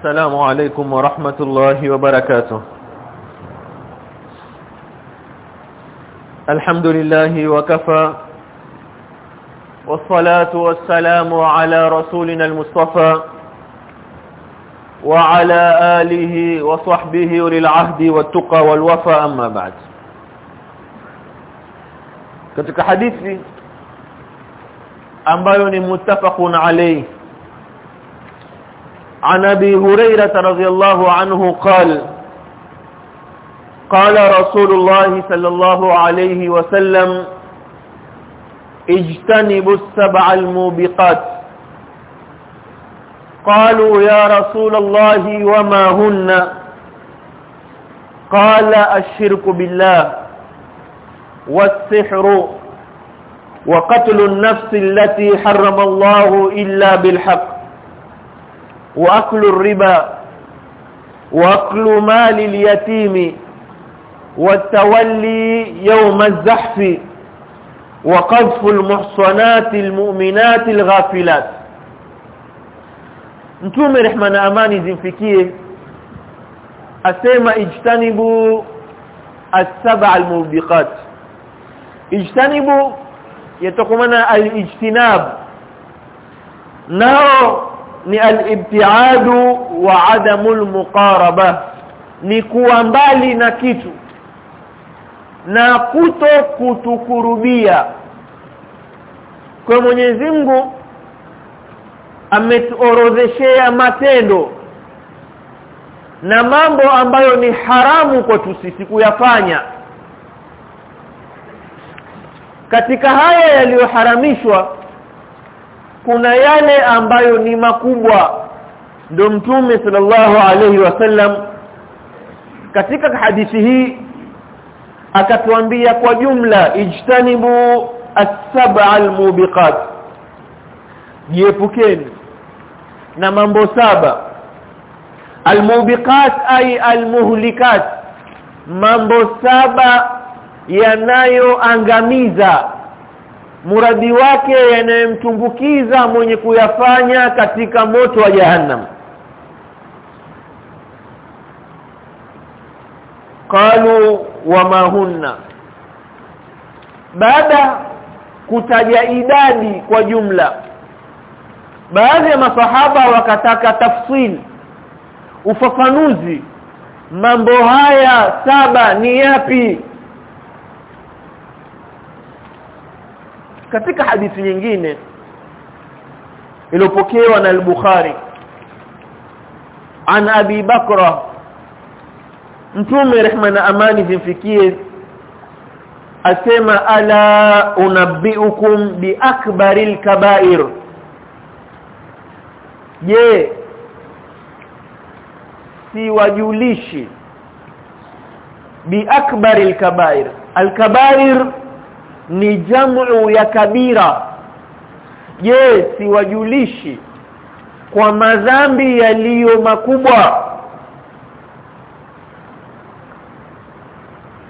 السلام عليكم ورحمة الله وبركاته. الحمد لله وكفى والصلاة والسلام على رسولنا المصطفى وعلى آله وصحبه أولي العهد والتقى والوفى أما بعد. Katika hadithi ambayo muttafaqun alayhi عن أبي هريرة رضي الله عنه قال قال رسول الله صلى الله عليه وسلم اجتنبوا السبع الموبقات. قالوا يا رسول الله وما هن؟ قال الشرك بالله والسحر وقتل النفس التي حرم الله إلا بالحق. وأكل الربا وأكل مال اليتيم والتولي يوم الزحف وقذف المحصنات المؤمنات الغافلات. نتوما رحمنا أماني زمفكيه اسما اجتنبوا السبع الموبقات. اجتنبوا يتقمنا الاجتناب. نعم ni al-ibtiadu wa adamul muqaraba ni kuwa mbali na kitu na kuto kutukurubia. Kwa Mwenyezi Mungu ametuorodheshea matendo na mambo ambayo ni haramu kwetu sisi kuyafanya. Katika haya yaliyoharamishwa kuna yale ambayo ni makubwa. Ndio mtume sallallahu alayhi wasallam katika hadithi hii akatuambia kwa jumla ijtanibu as-sab'a al-mubiqat jiepukeni na mambo saba. Al-mubiqat ay al-muhlikat mambo saba yanayoangamiza muradi wake yanayemtumbukiza mwenye kuyafanya katika moto wa jahannam. Qalu wama hunna? Baada kutaja idadi kwa jumla baadhi ya masahaba wakataka tafsili ufafanuzi mambo haya saba ni yapi katika hadithi nyingine iliyopokewa na al-Bukhari. An Abi Bakra Mtume rehma na amani zimfikie asema ala unabbiukum bi akbaril kaba'ir. Je siwajulishi bi akbaril kaba'ir. Al-kaba'ir ni jamu ya kabira. Je siwajulishi kwa madhambi yaliyo makubwa?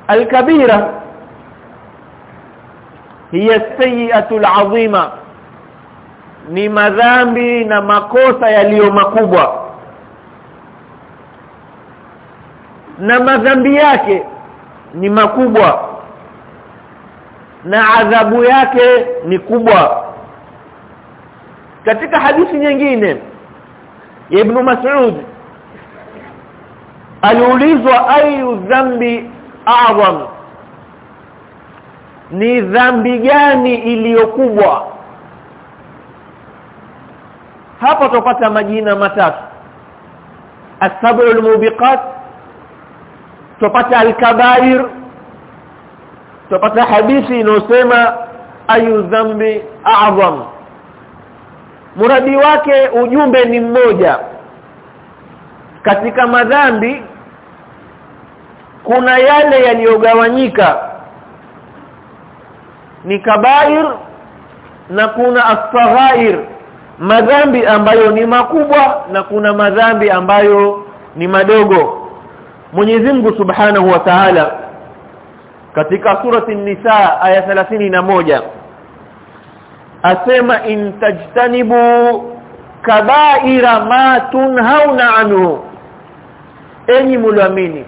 Alkabira hiya sayi'atu al'azima ni madhambi na makosa yaliyo makubwa. Na madhambi yake ni makubwa na adhabu yake ni kubwa. Katika hadithi nyingine Ibn Mas'ud aliulizwa ayu dhambi a'zam? Ni dhambi gani iliyokubwa hapa tupata majina matatu. As-sab'ul mubiqat tupata al-kaba'ir tupata hadithi inayosema ayu dhambi a'zam. Muradi wake ujumbe ni mmoja. Katika madhambi kuna yale yaliyogawanyika. Ni kabair na kuna as-saghair. Madhambi ambayo ni makubwa na kuna madhambi ambayo ni madogo. Mwenyezi Mungu Subhanahu wa Ta'ala katika surati Nisa aya 31 asema in tajtanibu kabaira ma tunhauna anhu. Enyi mulioamini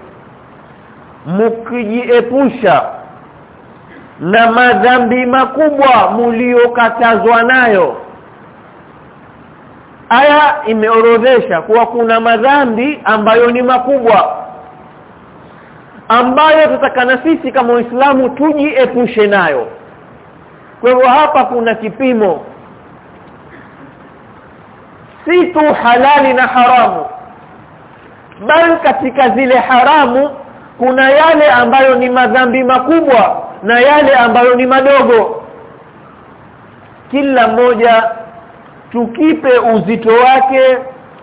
mukijiepusha na madhambi makubwa muliokatazwa nayo. Aya imeorodhesha kuwa kuna madhambi ambayo ni makubwa ambayo tutakana sisi kama Uislamu tujiepushe nayo. Kwa hivyo hapa kuna kipimo. Si tu halali na haramu. Bali katika zile haramu kuna yale ambayo ni madhambi makubwa na yale ambayo ni madogo. Kila moja tukipe uzito wake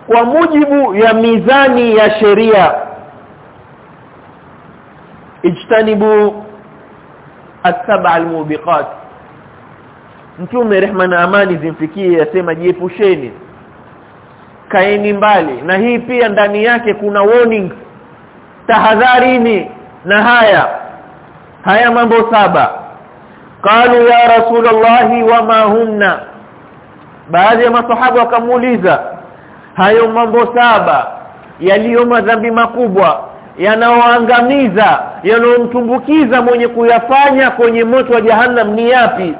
kwa mujibu ya mizani ya sheria ijtanibu as-sab'a al-mubiqat. Mtume rehma na amani zimfikie yasema jiepusheni. Kaeni mbali. Na hii pia ndani yake kuna warning. Tahadharini na haya. Haya mambo saba. Qalu ya rasulullahi wama hunna. Baadhi ya masahaba wakamuuliza hayo mambo saba yaliyo madhambi makubwa yanaoangamiza yanaomtumbukiza mwenye kuyafanya kwenye moto wa jahannam ni yapi?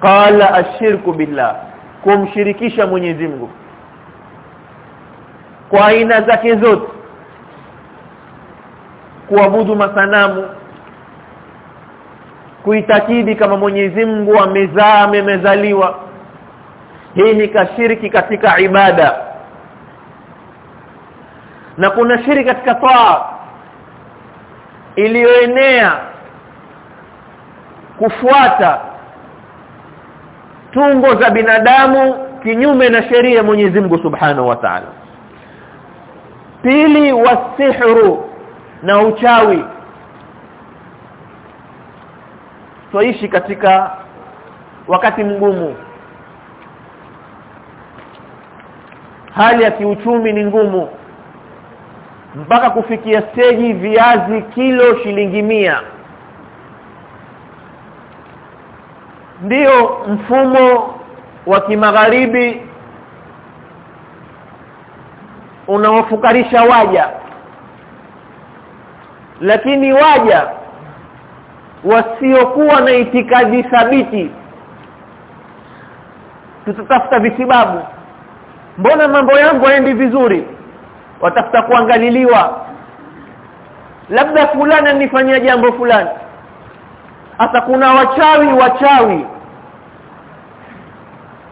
Qala ashirku billah kumshirikisha Mwenyezi Mungu kwa aina zake zote kuabudu masanamu kuitakidi kama Mwenyezi Mungu amezaa amemezaliwa. Hii ni kashiriki katika ibada na kuna shiriki katika taa iliyoenea kufuata tungo za binadamu kinyume na sheria Mwenyezi Mungu Subhanahu wa Ta'ala. Pili wasihru na uchawi. Tuishi katika wakati mgumu. Hali ya kiuchumi ni ngumu mpaka kufikia steji viazi kilo shilingi mia. Ndio mfumo wa kimagharibi unawafukarisha waja. Lakini waja wasiokuwa na itikadi thabiti tutatafuta visibabu. Mbona mambo yangu haendi vizuri watafuta kuangaliliwa. Labda fulani anifanyia jambo fulani. Hata kuna wachawi wachawi.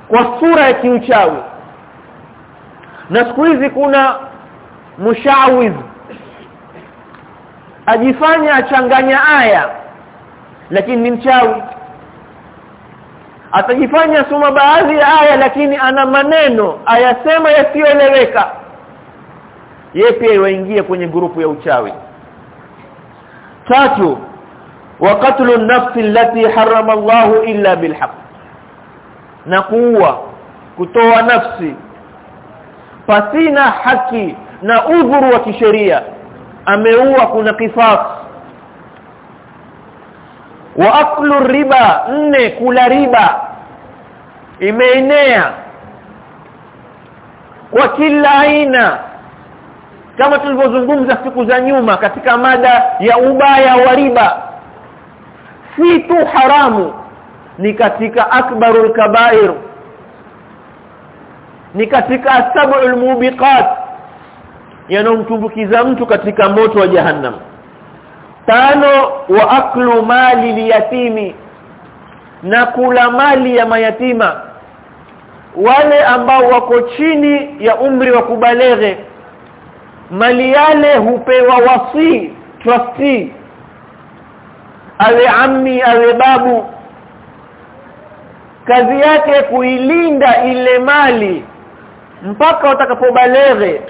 Kwa sura ya kiuchawi. Na siku hizi kuna mushawiz. Ajifanya achanganya aya lakini ni mchawi. Atajifanya soma baadhi ya aya lakini ana maneno ayasema yasiyoeleweka yeye pia iwaingie kwenye grupu ya uchawi. Tatu wa katlu an-nafs allati harrama Allahu illa bilhaq. Na kuua kutoa nafsi pasina haki na udhuru wa kisheria ameua kuna kifas wa aklu riba nne kula riba imeenea kwa kila aina kama tulivyozungumza siku za nyuma katika mada ya ubaya wa riba si tu haramu ni katika akbarul kabair ni katika sab'ul mubiqat yanomtumbukiza mtu katika moto wa jahannam. Tano wa aklu mali liyatimi na kula mali ya mayatima. Wale ambao wako chini ya umri wa kubaleghe mali yale hupewa wasi trustee. Awe ammi awe babu. Kazi yake kuilinda ile mali mpaka watakapobalere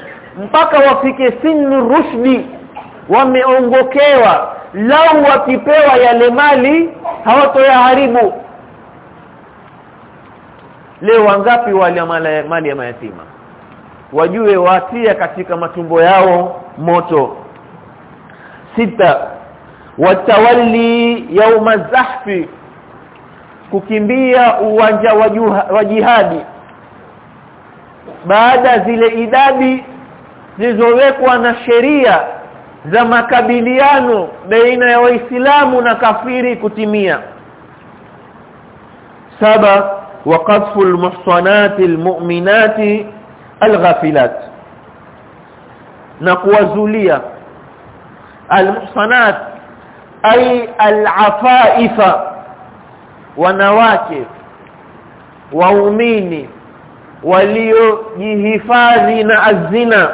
mpaka wafike sinu rushdi wameongokewa. Lau wakipewa yale mali hawatoyaharibu leo wangapi wale mali ya mayatima wajue watia katika matumbo yao moto. Sita watawalli yauma zahfi kukimbia uwanja wa jihadi. Baada zile idadi zilizowekwa na sheria za makabiliano baina ya waislamu na kafiri kutimia. Saba waqadfu almuhsanati almu'minati alghafilat na kuwazulia almuhsanat ay alafaifa wanawake waumini waliojihifadhi na azina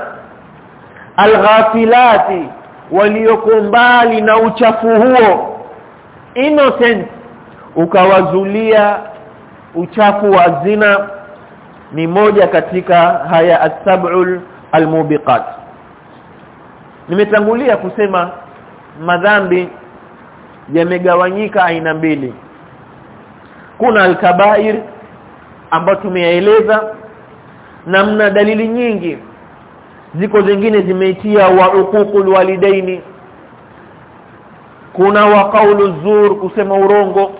alghafilati waliokumbali na uchafu huo innocent ukawazulia uchafu wa zina ni moja katika haya as-sab'ul almubiqat. Nimetangulia kusema madhambi yamegawanyika aina mbili. Kuna alkabair ambayo tumeyaeleza namna dalili nyingi ziko zingine zimeitia wa uququl walidaini. Kuna wa qaulu zur kusema urongo.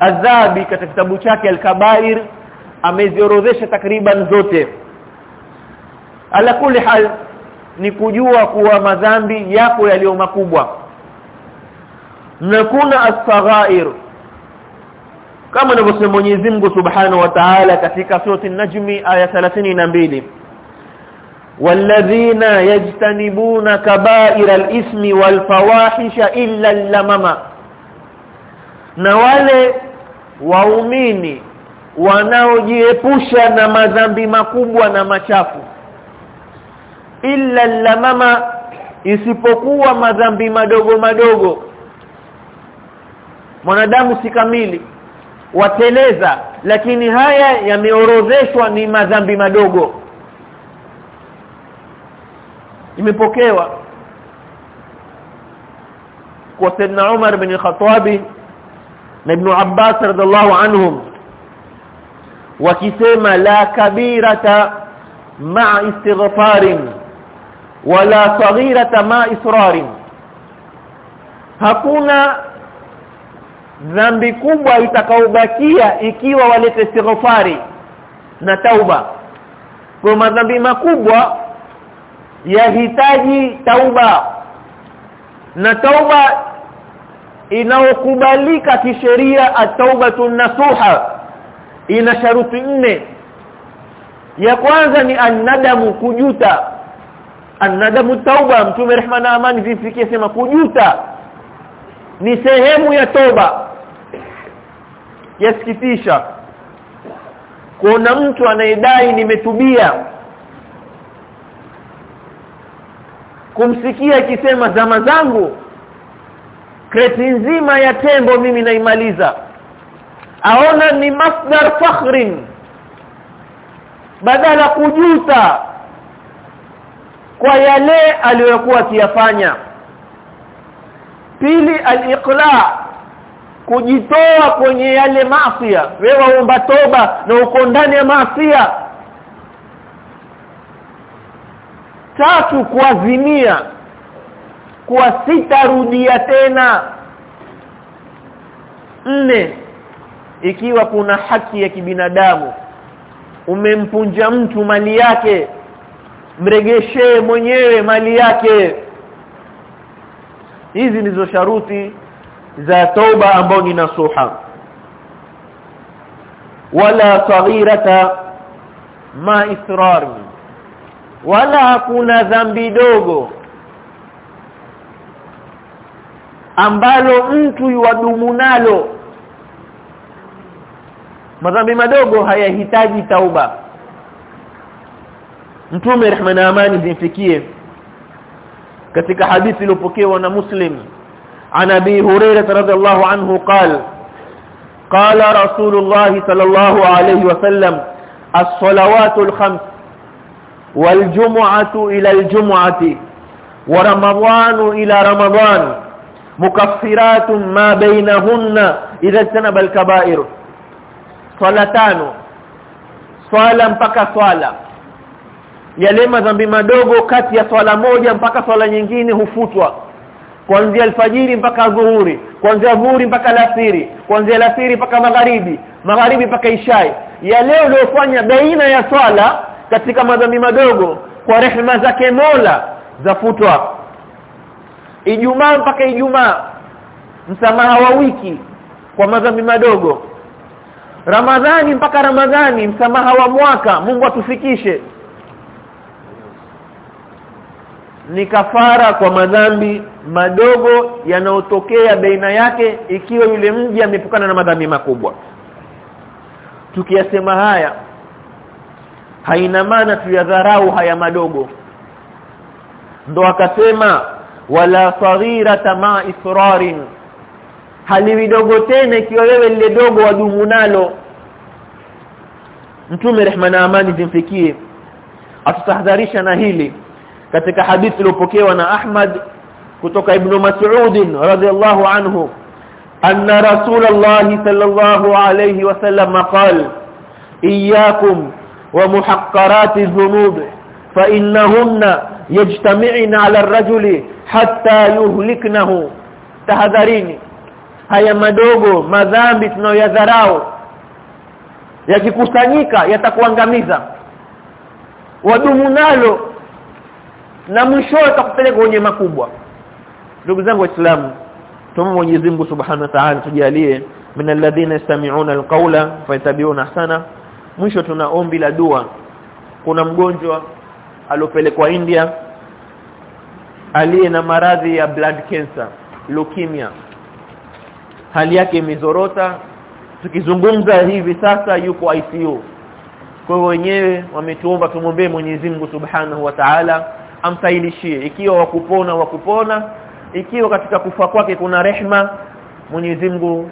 Adhabi katika kitabu chake al-kabair ameziorodhesha takriban zote ala kuli hal ni kujua kuwa madhambi yapo yaliyo makubwa na kuna as-saghair kama anavyosema Mwenyezi Mungu Subhanahu wa Ta'ala katika surati an-Najm aya 32 والذين يجتنبون كبائر الإثم والفواحش إلا اللمم na wale waumini wanaojiepusha na madhambi makubwa na machafu. Illa lamama isipokuwa madhambi madogo madogo. Mwanadamu si kamili wateleza lakini haya yameorodheshwa ni madhambi madogo. Imepokewa kwa Saidna Umar bin Khattab na Ibn Abbas radhiallahu anhum wakisema la kabirata ma istighfarin wala saghirata ma'a israrin. Hakuna dhambi kubwa itakaobakia ikiwa walete istighfari na tauba. Kwa madhambi makubwa yahitaji tauba. Na tauba inaokubalika kisheria at-taubatu nasuha ina sharuti nne. Ya kwanza ni annadamu kujuta. Annadamu tauba mtume rehma na amani vifikie sema kujuta. Ni sehemu ya toba. Yasikitisha. Kuona mtu anayedai nimetubia. Kumsikia akisema zama zangu kreti nzima ya tembo mimi naimaliza aona ni masdar fakhrin. Badala kujuta kwa yale aliyokuwa akiyafanya. Pili aliqla kujitoa kwenye yale maasi wewe waomba toba na uko ndani ya maasi tatu kuazimia kuwa sitarudia tena. Nne ikiwa kuna haki ya kibinadamu umempunja mtu mali yake mregeshee mwenyewe mali yake. Hizi ndizo sharuti za toba ambao ni nasuha. Wala saghirata ma israr wala hakuna dhambi dogo ambalo mtu yuadumu nalo madhambi madogo hayahitaji tauba. Mtume rehma na amani zimfikie. Katika hadithi iliyopokewa na muslim عن ابي هريره رضي الله قال رسول الله صلى الله عليه وسلم الصلوات الخمس والجمعه إلى الجمعه ورمضان إلى رمضان مكفرات ما بينهن اذا اجتنب الكبائر swala tano. Swala mpaka swala. Yale madhambi madogo kati ya swala moja mpaka swala nyingine hufutwa. Kuanzia alfajiri mpaka dhuhuri kuanzia dhuhuri mpaka lasiri kuanzia lasiri mpaka magharibi magharibi mpaka ishai. Ya leo uliofanya baina ya swala katika madhambi madogo kwa rehema zake Mola zafutwa. Ijumaa mpaka Ijumaa msamaha wa wiki kwa madhambi madogo. Ramadhani mpaka Ramadhani msamaha wa mwaka Mungu atufikishe. Ni kafara kwa madhambi madogo yanayotokea baina yake ikiwa yule mji amepukana na madhambi makubwa. Tukiyasema haya haina maana tuyadharau haya madogo. Ndo akasema wala saghira ma israrin haliwi dogo tena ikiwa wewe lile dogo wadumu nalo. Mtume rehma na amani zimfikie. Atutahadharisha na hili. Katika hadithi iliyopokewa na Ahmad kutoka Ibn Mas'ud radhiyallahu anhu anna Rasulullah sallallahu alayhi wasallam qala iyyakum wa muhaqqarati dhunub fa innahunna yajtami'na 'ala ar-rajuli hatta yuhliknahu. Tahadharini haya madogo madhambi tunayoyadharau yakikusanyika yatakuangamiza. Wadumu nalo na mwisho atakupeleka kwenye makubwa. Ndugu zangu waislamu tumu Mwenyezi Mungu Subhanahu wa Ta'ala tujalie min alladhina yastami'una alqawla fayattabi'una ahsana. Mwisho tuna ombi la dua. Kuna mgonjwa aliopelekwa India aliye na maradhi ya blood cancer leukemia hali yake imezorota. Tukizungumza hivi sasa yuko ICU kwa hiyo wenyewe wametuomba tumwombee Mwenyezi Mungu Subhanahu wa Ta'ala amsahilishie ikiwa wakupona wakupona. Ikiwa katika kufa kwake kuna rehma Mwenyezi Mungu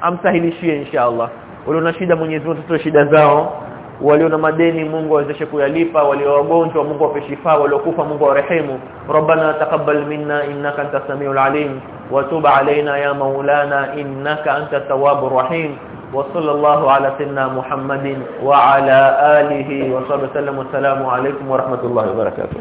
amsahilishie inshallah wale na shida Mwenyezi Mungu shida zao walio na madeni Mungu awezeshe kuyalipa walio wagonjwa Mungu awape shifa waliokufa Mungu awarehemu Rabbana taqabbal minna innaka antas samiul alim wa tub alaina ya maulana innaka antat tawwabur rahim وصلى الله على سيدنا محمد وعلى آله وصحبه وسلم والسلام عليكم ورحمة الله وبركاته